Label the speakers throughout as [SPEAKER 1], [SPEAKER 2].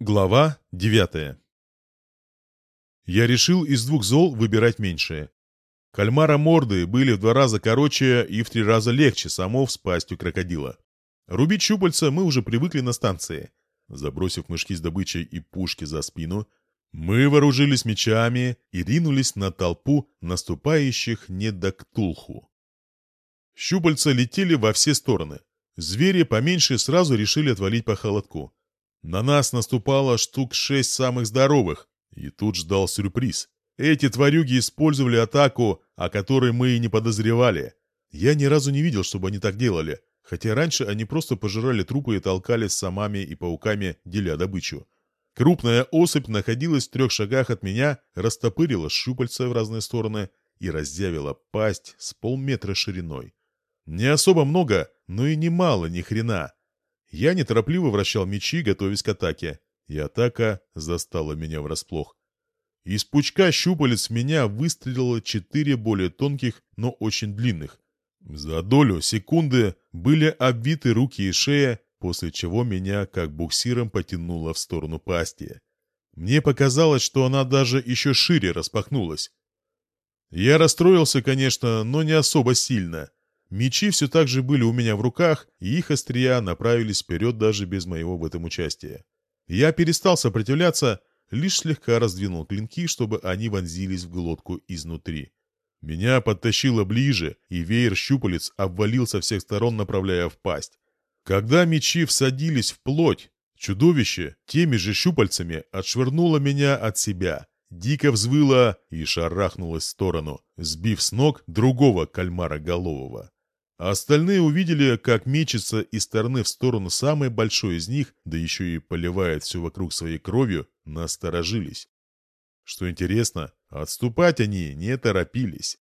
[SPEAKER 1] Глава девятая Я решил из двух зол выбирать меньшее. Кальмара морды были в два раза короче и в три раза легче самов с пастью крокодила. Рубить щупальца мы уже привыкли на станции. Забросив мешки с добычей и пушки за спину, мы вооружились мечами и ринулись на толпу наступающих недоктулху. Щупальца летели во все стороны. Звери поменьше сразу решили отвалить по холодку. На нас наступало штук шесть самых здоровых, и тут ждал сюрприз. Эти тварюги использовали атаку, о которой мы и не подозревали. Я ни разу не видел, чтобы они так делали, хотя раньше они просто пожирали трупы и толкались самами и пауками, деля добычу. Крупная особь находилась в трех шагах от меня, растопырила щупальца в разные стороны и раздявила пасть с полметра шириной. Не особо много, но и немало ни хрена. Я неторопливо вращал мечи, готовясь к атаке, и атака застала меня врасплох. Из пучка щупалец меня выстрелило четыре более тонких, но очень длинных. За долю секунды были обвиты руки и шея, после чего меня как буксиром потянуло в сторону пасти. Мне показалось, что она даже еще шире распахнулась. Я расстроился, конечно, но не особо сильно. Мечи все так же были у меня в руках, и их острия направились вперед даже без моего в этом участия. Я перестал сопротивляться, лишь слегка раздвинул клинки, чтобы они вонзились в глотку изнутри. Меня подтащило ближе, и веер щупалец обвалил со всех сторон, направляя в пасть. Когда мечи всадились в плоть, чудовище теми же щупальцами отшвырнуло меня от себя, дико взвыло и шарахнулось в сторону, сбив с ног другого кальмара голового. А остальные увидели, как мечется из стороны в сторону самый большой из них, да еще и поливает все вокруг своей кровью, насторожились. Что интересно, отступать они не торопились.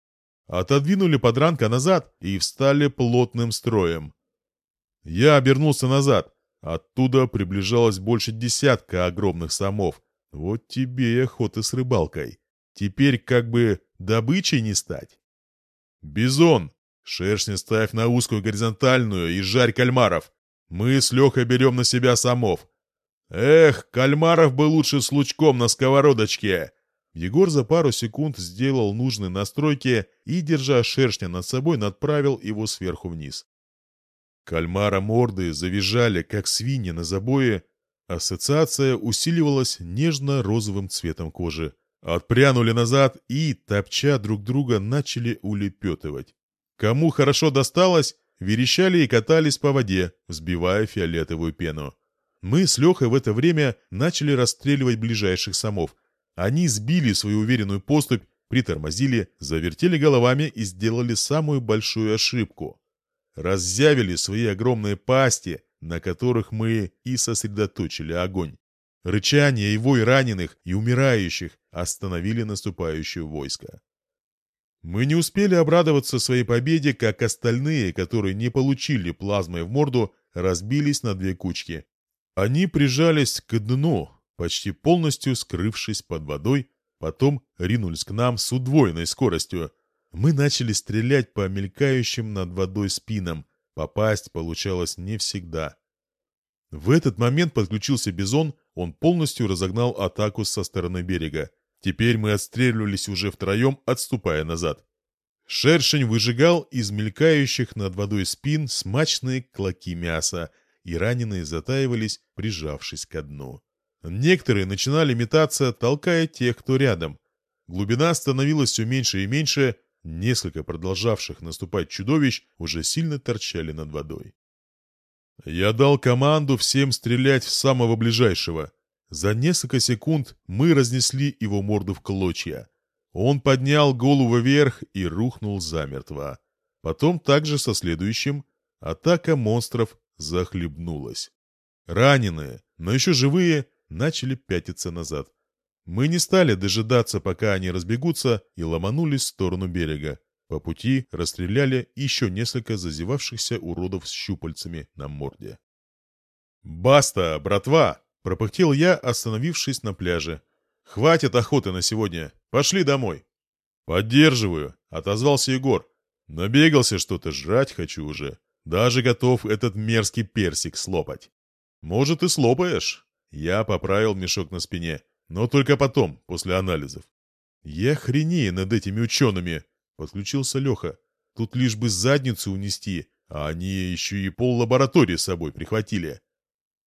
[SPEAKER 1] Отодвинули подранка назад и встали плотным строем. Я обернулся назад. Оттуда приближалось больше десятка огромных самов. Вот тебе и охота с рыбалкой. Теперь как бы добычей не стать. «Бизон!» Шершни ставь на узкую горизонтальную и жарь кальмаров. Мы с Лехой берем на себя самов. Эх, кальмаров бы лучше с лучком на сковородочке. Егор за пару секунд сделал нужные настройки и, держа шершня над собой, надправил его сверху вниз. Кальмара морды завизжали, как свиньи на забое. Ассоциация усиливалась нежно-розовым цветом кожи. Отпрянули назад и, топча друг друга, начали улепетывать. Кому хорошо досталось, верещали и катались по воде, взбивая фиолетовую пену. Мы с Лехой в это время начали расстреливать ближайших самов. Они сбили свою уверенную поступь, притормозили, завертели головами и сделали самую большую ошибку. Раззявили свои огромные пасти, на которых мы и сосредоточили огонь. Рычание и вой раненых и умирающих остановили наступающее войско. Мы не успели обрадоваться своей победе, как остальные, которые не получили плазмой в морду, разбились на две кучки. Они прижались к дну, почти полностью скрывшись под водой, потом ринулись к нам с удвоенной скоростью. Мы начали стрелять по мелькающим над водой спинам. Попасть получалось не всегда. В этот момент подключился Бизон, он полностью разогнал атаку со стороны берега. Теперь мы отстреливались уже втроем, отступая назад. Шершень выжигал из мелькающих над водой спин смачные клоки мяса, и раненые затаивались, прижавшись ко дну. Некоторые начинали метаться, толкая тех, кто рядом. Глубина становилась все меньше и меньше, несколько продолжавших наступать чудовищ уже сильно торчали над водой. Я дал команду всем стрелять в самого ближайшего. За несколько секунд мы разнесли его морду в клочья. Он поднял голову вверх и рухнул замертво. Потом также со следующим атака монстров захлебнулась. Раненые, но еще живые, начали пятиться назад. Мы не стали дожидаться, пока они разбегутся, и ломанулись в сторону берега. По пути расстреляли еще несколько зазевавшихся уродов с щупальцами на морде. «Баста, братва!» Пропыхтел я, остановившись на пляже. «Хватит охоты на сегодня. Пошли домой». «Поддерживаю», — отозвался Егор. «Набегался что-то, жрать хочу уже. Даже готов этот мерзкий персик слопать». «Может, и слопаешь?» Я поправил мешок на спине, но только потом, после анализов. «Я хренею над этими учеными!» — подключился Леха. «Тут лишь бы задницу унести, а они еще и пол лаборатории с собой прихватили».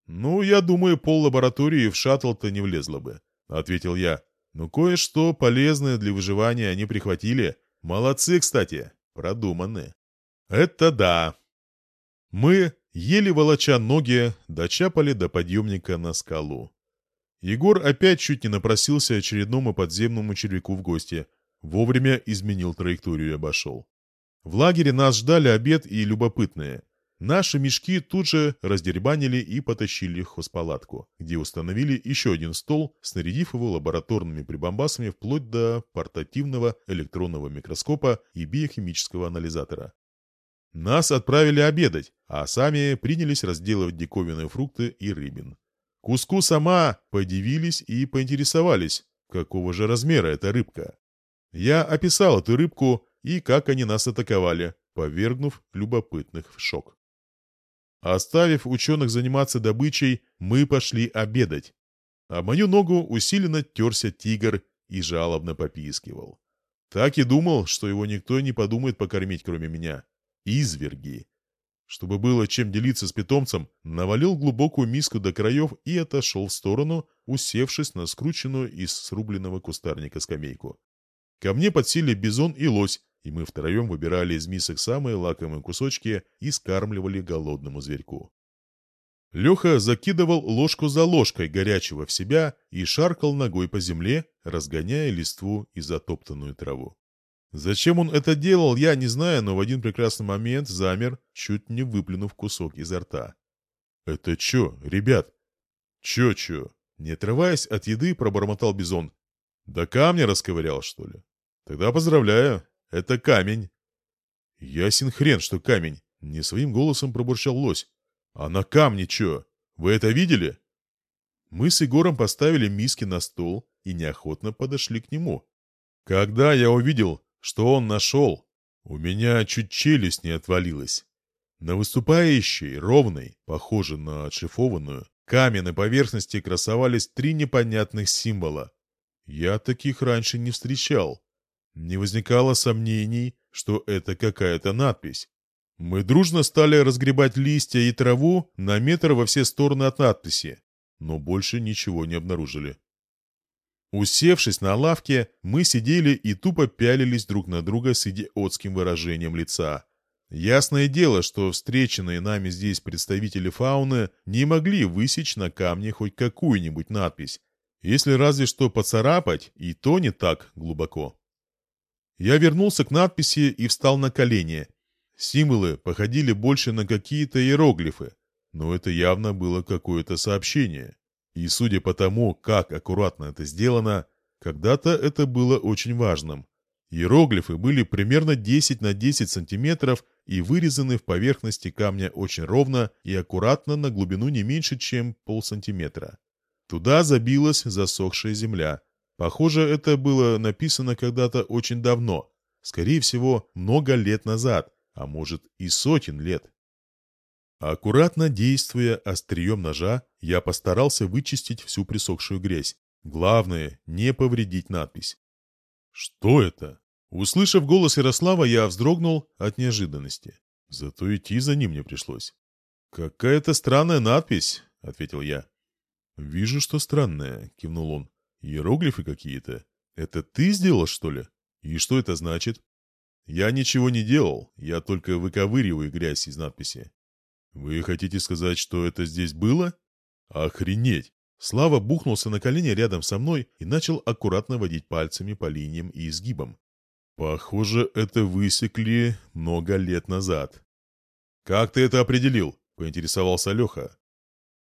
[SPEAKER 1] «Ну, я думаю, пол лаборатории в шаттл-то не влезло бы», — ответил я. «Но кое-что полезное для выживания они прихватили. Молодцы, кстати, продуманы». «Это да». Мы, еле волоча ноги, дочапали до подъемника на скалу. Егор опять чуть не напросился очередному подземному червяку в гости. Вовремя изменил траекторию и обошел. В лагере нас ждали обед и любопытные. Наши мешки тут же раздербанили и потащили в хозпалатку, где установили еще один стол, снарядив его лабораторными прибамбасами вплоть до портативного электронного микроскопа и биохимического анализатора. Нас отправили обедать, а сами принялись разделывать диковинные фрукты и рыбин. Куску сама подивились и поинтересовались, какого же размера эта рыбка. Я описал эту рыбку и как они нас атаковали, повергнув любопытных в шок. Оставив ученых заниматься добычей, мы пошли обедать. А мою ногу усиленно терся тигр и жалобно попискивал. Так и думал, что его никто не подумает покормить, кроме меня. Изверги. Чтобы было чем делиться с питомцем, навалил глубокую миску до краев и отошел в сторону, усевшись на скрученную из срубленного кустарника скамейку. Ко мне подсели бизон и лось, и мы втроем выбирали из мисок самые лакомые кусочки и скармливали голодному зверьку. Леха закидывал ложку за ложкой горячего в себя и шаркал ногой по земле, разгоняя листву и затоптанную траву. Зачем он это делал, я не знаю, но в один прекрасный момент замер, чуть не выплюнув кусок изо рта. «Это чё, ребят?» «Чё-чё?» Не отрываясь от еды, пробормотал Бизон. «Да камня расковырял, что ли?» «Тогда поздравляю, это камень». «Ясен хрен, что камень!» Не своим голосом пробурчал лось. «А на камне чё? Вы это видели?» Мы с Егором поставили миски на стол и неохотно подошли к нему. Когда я увидел, что он нашел? У меня чуть челюсть не отвалилась. На выступающей, ровной, похожей на отшифованную, каменной поверхности красовались три непонятных символа. Я таких раньше не встречал. Не возникало сомнений, что это какая-то надпись. Мы дружно стали разгребать листья и траву на метр во все стороны от надписи, но больше ничего не обнаружили. Усевшись на лавке, мы сидели и тупо пялились друг на друга с идиотским выражением лица. Ясное дело, что встреченные нами здесь представители фауны не могли высечь на камне хоть какую-нибудь надпись, если разве что поцарапать, и то не так глубоко. Я вернулся к надписи и встал на колени. Символы походили больше на какие-то иероглифы, но это явно было какое-то сообщение. И судя по тому, как аккуратно это сделано, когда-то это было очень важным. Иероглифы были примерно 10 на 10 сантиметров и вырезаны в поверхности камня очень ровно и аккуратно на глубину не меньше, чем полсантиметра. Туда забилась засохшая земля. Похоже, это было написано когда-то очень давно, скорее всего, много лет назад, а может и сотен лет. Аккуратно действуя острием ножа, я постарался вычистить всю присохшую грязь. Главное, не повредить надпись. «Что это?» Услышав голос Ярослава, я вздрогнул от неожиданности. Зато идти за ним не пришлось. «Какая-то странная надпись», — ответил я. «Вижу, что странная», — кивнул он. «Иероглифы какие-то. Это ты сделал, что ли? И что это значит?» «Я ничего не делал, я только выковыриваю грязь из надписи. «Вы хотите сказать, что это здесь было?» «Охренеть!» Слава бухнулся на колени рядом со мной и начал аккуратно водить пальцами по линиям и изгибам. «Похоже, это высекли много лет назад». «Как ты это определил?» — поинтересовался Леха.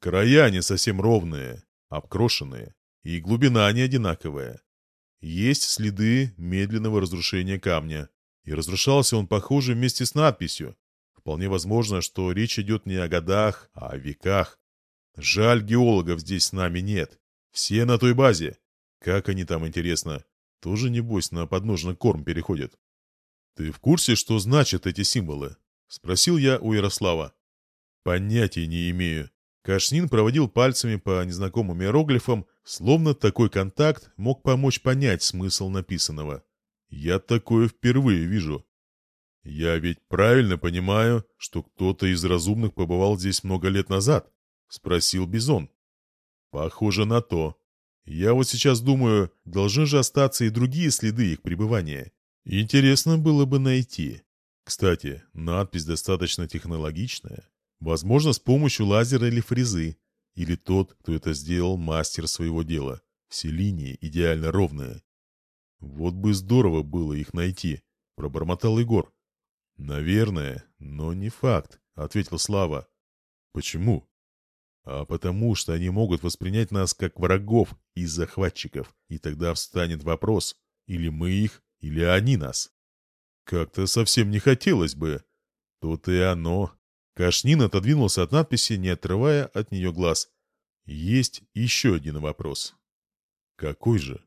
[SPEAKER 1] «Края не совсем ровные, обкрошенные, и глубина не одинаковая. Есть следы медленного разрушения камня, и разрушался он, похоже, вместе с надписью, Вполне возможно, что речь идет не о годах, а о веках. Жаль, геологов здесь с нами нет. Все на той базе. Как они там, интересно? Тоже, небось, на подножный корм переходят. «Ты в курсе, что значат эти символы?» — спросил я у Ярослава. «Понятия не имею. Кашнин проводил пальцами по незнакомым иероглифам, словно такой контакт мог помочь понять смысл написанного. «Я такое впервые вижу». «Я ведь правильно понимаю, что кто-то из разумных побывал здесь много лет назад?» — спросил Бизон. «Похоже на то. Я вот сейчас думаю, должны же остаться и другие следы их пребывания. Интересно было бы найти. Кстати, надпись достаточно технологичная. Возможно, с помощью лазера или фрезы. Или тот, кто это сделал, мастер своего дела. Все линии идеально ровные. Вот бы здорово было их найти, пробормотал Егор. Наверное, но не факт, ответил Слава. Почему? А потому что они могут воспринять нас как врагов и захватчиков, и тогда встанет вопрос, или мы их, или они нас. Как-то совсем не хотелось бы. Тут и оно. Кашнин отодвинулся от надписи, не отрывая от нее глаз. Есть еще один вопрос. Какой же?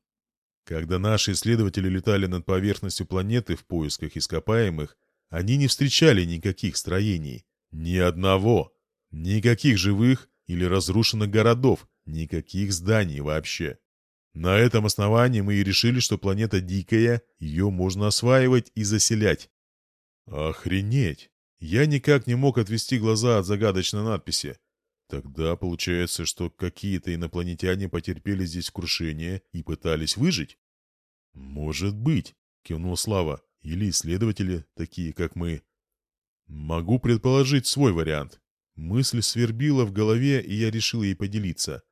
[SPEAKER 1] Когда наши исследователи летали над поверхностью планеты в поисках ископаемых, они не встречали никаких строений. Ни одного. Никаких живых или разрушенных городов, никаких зданий вообще. На этом основании мы и решили, что планета дикая, ее можно осваивать и заселять. Охренеть! Я никак не мог отвести глаза от загадочной надписи. Тогда получается, что какие-то инопланетяне потерпели здесь крушение и пытались выжить? Может быть, кивнул Слава, или исследователи, такие как мы. Могу предположить свой вариант. Мысль свербила в голове, и я решил ей поделиться.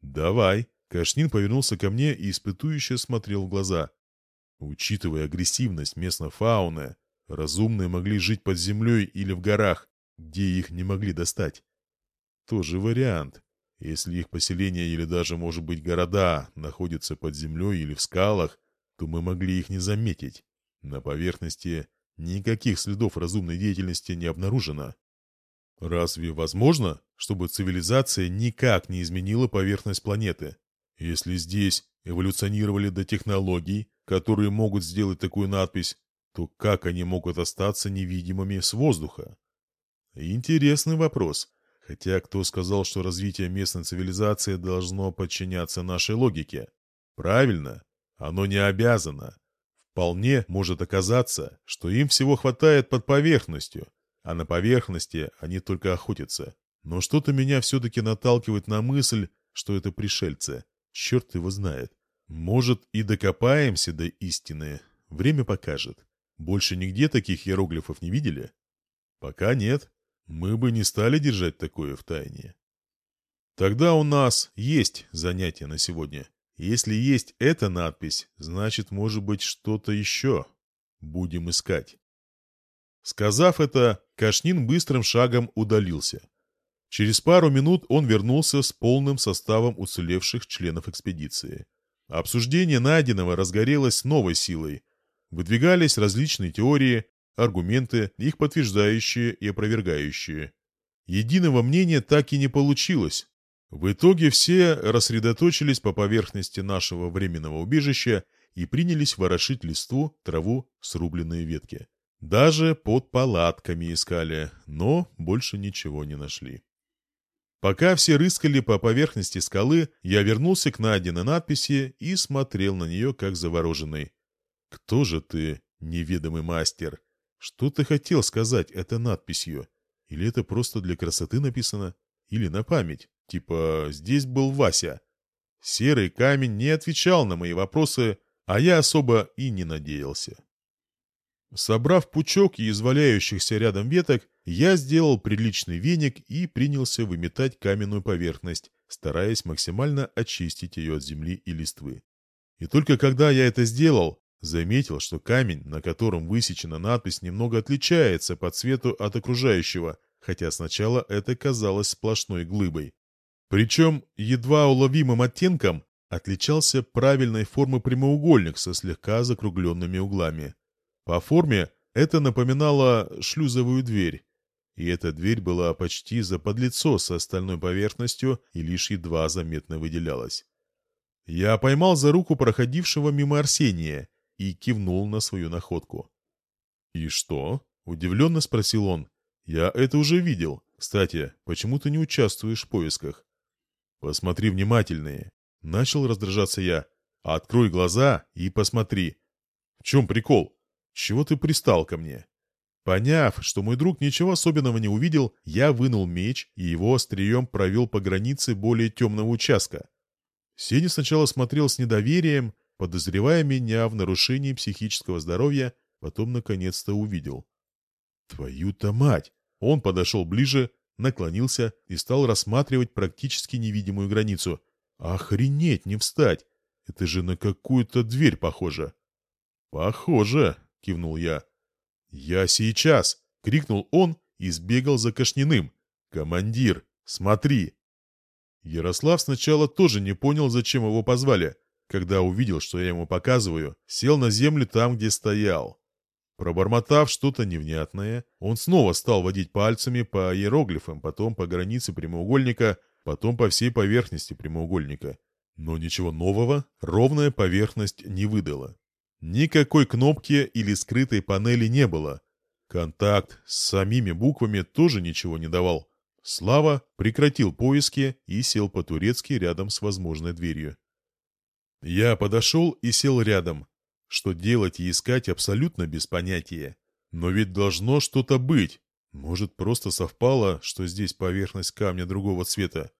[SPEAKER 1] «Давай». Кашнин повернулся ко мне и испытующе смотрел в глаза. Учитывая агрессивность местной фауны, Разумные могли жить под землей или в горах, где их не могли достать. Тоже вариант. Если их поселения или даже, может быть, города находятся под землей или в скалах, то мы могли их не заметить. На поверхности никаких следов разумной деятельности не обнаружено. Разве возможно, чтобы цивилизация никак не изменила поверхность планеты? Если здесь эволюционировали до технологий, которые могут сделать такую надпись, то как они могут остаться невидимыми с воздуха? Интересный вопрос. Хотя кто сказал, что развитие местной цивилизации должно подчиняться нашей логике? Правильно, оно не обязано. Вполне может оказаться, что им всего хватает под поверхностью, а на поверхности они только охотятся. Но что-то меня все-таки наталкивает на мысль, что это пришельцы. Черт его знает. Может, и докопаемся до истины. Время покажет. Больше нигде таких иероглифов не видели? Пока нет. Мы бы не стали держать такое в тайне. Тогда у нас есть занятие на сегодня. Если есть эта надпись, значит, может быть, что-то еще. Будем искать. Сказав это, Кашнин быстрым шагом удалился. Через пару минут он вернулся с полным составом уцелевших членов экспедиции. Обсуждение найденного разгорелось новой силой, Выдвигались различные теории, аргументы, их подтверждающие и опровергающие. Единого мнения так и не получилось. В итоге все рассредоточились по поверхности нашего временного убежища и принялись ворошить листву, траву, срубленные ветки. Даже под палатками искали, но больше ничего не нашли. Пока все рыскали по поверхности скалы, я вернулся к найденной надписи и смотрел на нее как завороженный. «Кто же ты, неведомый мастер? Что ты хотел сказать этой надписью? Или это просто для красоты написано? Или на память? Типа «здесь был Вася». Серый камень не отвечал на мои вопросы, а я особо и не надеялся. Собрав пучок из валяющихся рядом веток, я сделал приличный веник и принялся выметать каменную поверхность, стараясь максимально очистить ее от земли и листвы. И только когда я это сделал, Заметил, что камень, на котором высечена надпись, немного отличается по цвету от окружающего, хотя сначала это казалось сплошной глыбой. Причем едва уловимым оттенком отличался правильной формы прямоугольник со слегка закругленными углами. По форме это напоминало шлюзовую дверь, и эта дверь была почти заподлицо с остальной поверхностью и лишь едва заметно выделялась. Я поймал за руку проходившего мимо Арсения и кивнул на свою находку. «И что?» — удивленно спросил он. Я это уже видел. Кстати, почему ты не участвуешь в поисках? Посмотри внимательнее. Начал раздражаться я. Открой глаза и посмотри. В чем прикол? Чего ты пристал ко мне? Поняв, что мой друг ничего особенного не увидел, я вынул меч и его острием провел по границе более темного участка. Сеня сначала смотрел с недоверием, подозревая меня в нарушении психического здоровья, потом наконец-то увидел. Твою-то мать! Он подошел ближе, наклонился и стал рассматривать практически невидимую границу. Охренеть, не встать! Это же на какую-то дверь похоже. Похоже, кивнул я. «Я сейчас!» — крикнул он и сбегал за Кашниным. «Командир, смотри!» Ярослав сначала тоже не понял, зачем его позвали. Когда увидел, что я ему показываю, сел на землю там, где стоял. Пробормотав что-то невнятное, он снова стал водить пальцами по иероглифам, потом по границе прямоугольника, потом по всей поверхности прямоугольника. Но ничего нового ровная поверхность не выдала. Никакой кнопки или скрытой панели не было. Контакт с самими буквами тоже ничего не давал. Слава прекратил поиски и сел по-турецки рядом с возможной дверью. Я подошел и сел рядом. Что делать и искать абсолютно без понятия. Но ведь должно что-то быть. Может, просто совпало, что здесь поверхность камня другого цвета?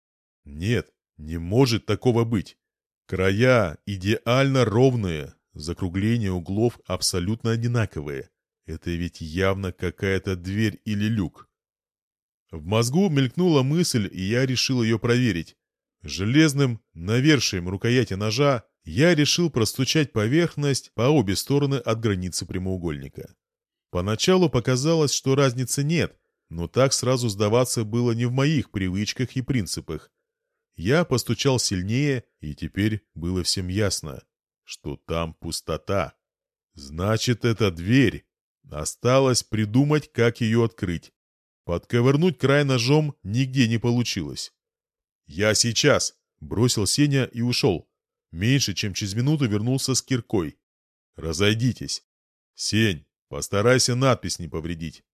[SPEAKER 1] Нет, не может такого быть. Края идеально ровные, Закругления углов абсолютно одинаковые. Это ведь явно какая-то дверь или люк. В мозгу мелькнула мысль, и я решил ее проверить. Железным навершием рукояти ножа я решил простучать поверхность по обе стороны от границы прямоугольника. Поначалу показалось, что разницы нет, но так сразу сдаваться было не в моих привычках и принципах. Я постучал сильнее, и теперь было всем ясно что там пустота. Значит, это дверь. Осталось придумать, как ее открыть. Подковырнуть край ножом нигде не получилось. «Я сейчас!» — бросил Сеня и ушел. Меньше чем через минуту вернулся с киркой. «Разойдитесь. Сень, постарайся надпись не повредить.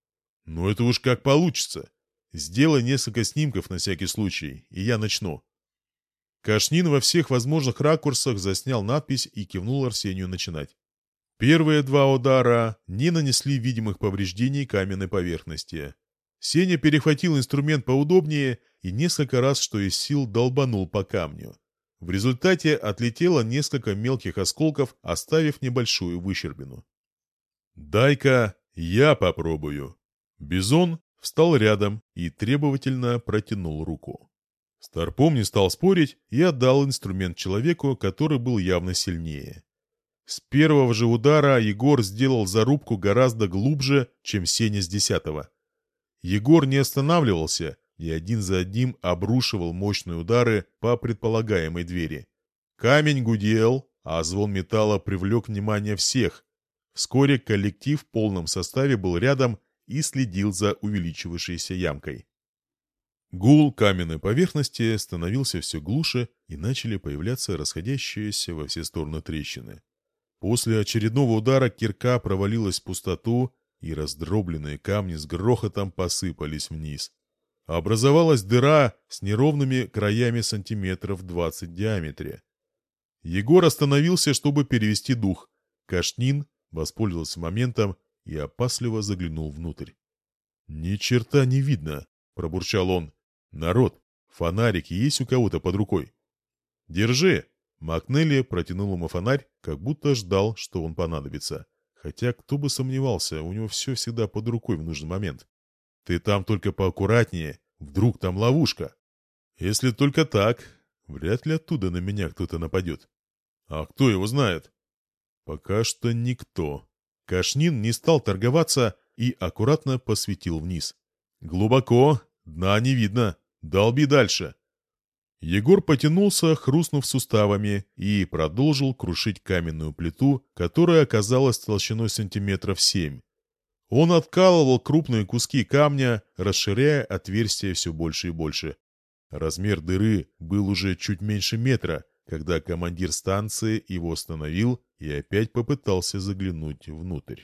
[SPEAKER 1] Ну это уж как получится. Сделай несколько снимков на всякий случай, и я начну. Кашнин во всех возможных ракурсах заснял надпись и кивнул Арсению начинать. Первые два удара не нанесли видимых повреждений каменной поверхности. Сеня перехватил инструмент поудобнее и несколько раз, что из сил, долбанул по камню. В результате отлетело несколько мелких осколков, оставив небольшую выщербину. «Дай-ка я попробую». Бизон встал рядом и требовательно протянул руку. Старпом не стал спорить и отдал инструмент человеку, который был явно сильнее. С первого же удара Егор сделал зарубку гораздо глубже, чем Сеня с десятого. Егор не останавливался и один за одним обрушивал мощные удары по предполагаемой двери. Камень гудел, а звон металла привлек внимание всех. Вскоре коллектив в полном составе был рядом и следил за увеличивающейся ямкой. Гул каменной поверхности становился все глуше, и начали появляться расходящиеся во все стороны трещины. После очередного удара кирка провалилась в пустоту, и раздробленные камни с грохотом посыпались вниз. Образовалась дыра с неровными краями сантиметров 20 в диаметре. Егор остановился, чтобы перевести дух. Кашнин воспользовался моментом и опасливо заглянул внутрь. «Ни черта не видно», — пробурчал он. «Народ, фонарик есть у кого-то под рукой?» «Держи!» Макнелли протянул ему фонарь, как будто ждал, что он понадобится. Хотя кто бы сомневался, у него все всегда под рукой в нужный момент. «Ты там только поаккуратнее, вдруг там ловушка!» «Если только так, вряд ли оттуда на меня кто-то нападет». «А кто его знает?» «Пока что никто». Кашнин не стал торговаться и аккуратно посветил вниз. «Глубоко, Дна не видно. Долби дальше. Егор потянулся, хрустнув суставами, и продолжил крушить каменную плиту, которая оказалась толщиной сантиметров семь. Он откалывал крупные куски камня, расширяя отверстие все больше и больше. Размер дыры был уже чуть меньше метра, когда командир станции его остановил и опять попытался заглянуть внутрь.